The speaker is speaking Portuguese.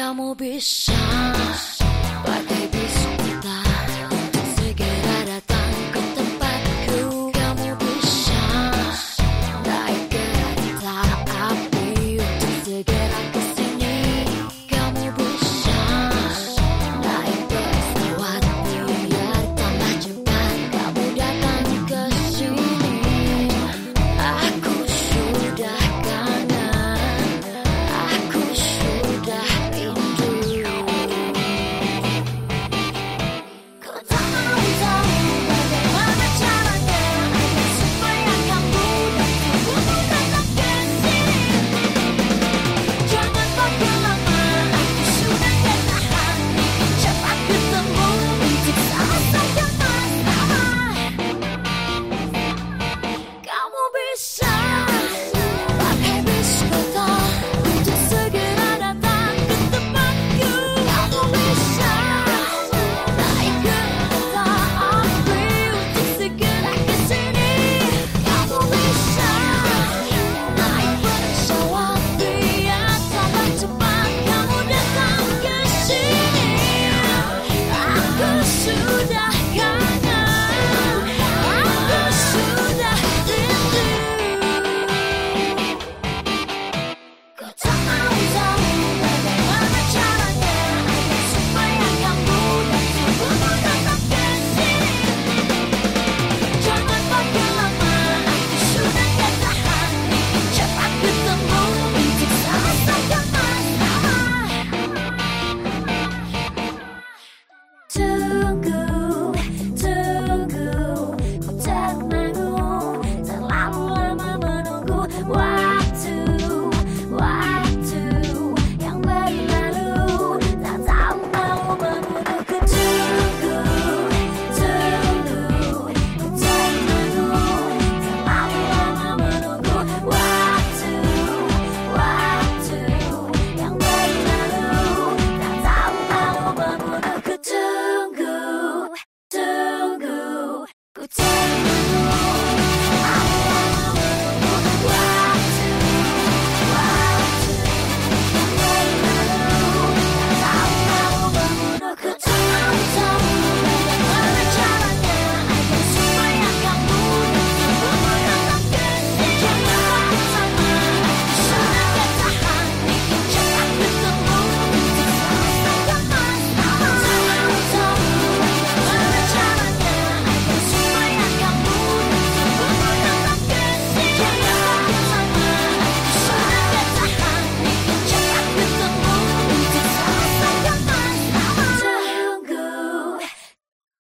amo bisa